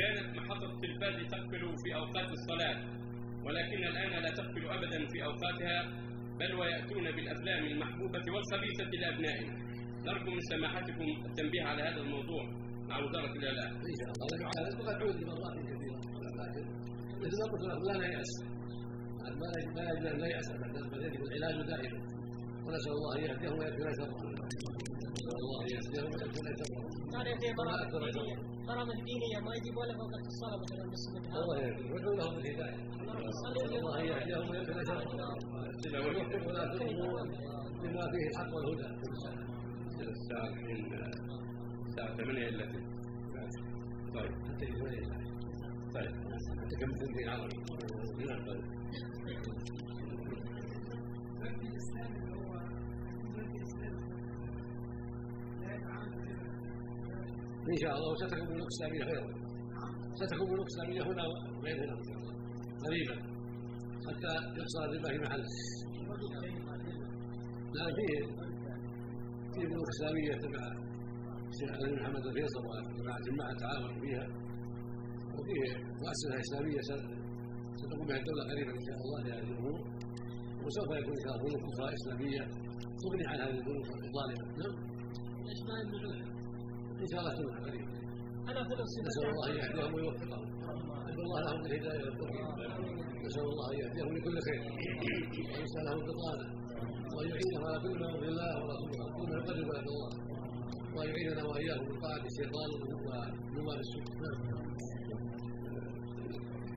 كانت محطة التلفاز تقفل في أوقات الصلاة ولكن الآن لا تقفل أبدا في أوقاتها بل ويأتون بالأفلام المحبوبة والخبيثة لأبنائنا نرجو من سماحتكم التنبيه على هذا الموضوع مع وزارة الإعلام إن شاء الله. على وقد عود مرات كثيرة مثل ما قلت لكم لا نيأس ما لا يجب أن لا يأس بل يجب العلاج دائما. ونسأل الله أن يهديهم ويكفي شرهم نسأل الله يهديهم ويكفي شرهم كان في برامج دينية برامج دينية ما يجيب ولا فوق الصلاة مثلا بالسنة الله يهديهم ويدعو لهم بالهداية نسأل الله يهديهم ويكفي شرهم ويوفق ولاة الأمور لما فيه الحق والهدى الساعة الحين الساعة 8 إلا طيب حتى طيب حتى كم تنتهي عربي نعم طيب إن شاء الله. وستكون ملوك اسلاميه غيره ستكون ملوك اسلاميه هنا وغير هنا. ان شاء الله قريبا. حتى يحصل الربا في محله لا فيه فيه ملوك اسلاميه تبع الشيخ علي بن محمد الفيصل وجماعه جماعة تعاون فيها. وفيه مؤسسة إسلامية ستقوم بها الدولة قريبا إن شاء الله لهذه الأمور. وسوف يكون إن شاء الله ملوك أخرى إسلامية. تغني عن هذه الملوك الظالمة. نعم. إن شاء الله تنفع قريبا أنا فلوس نسال الله ان يهديهم ويوفقهم نسال الله لهم الهدايه والتوفيق نسال الله ان يهديهم لكل خير ويسال لهم البطانه ويعينهم على كل ما يرضي الله ورسوله كل ما يقرب إلى الله ويعيننا واياهم من طاعه الشيطان ونوال السوء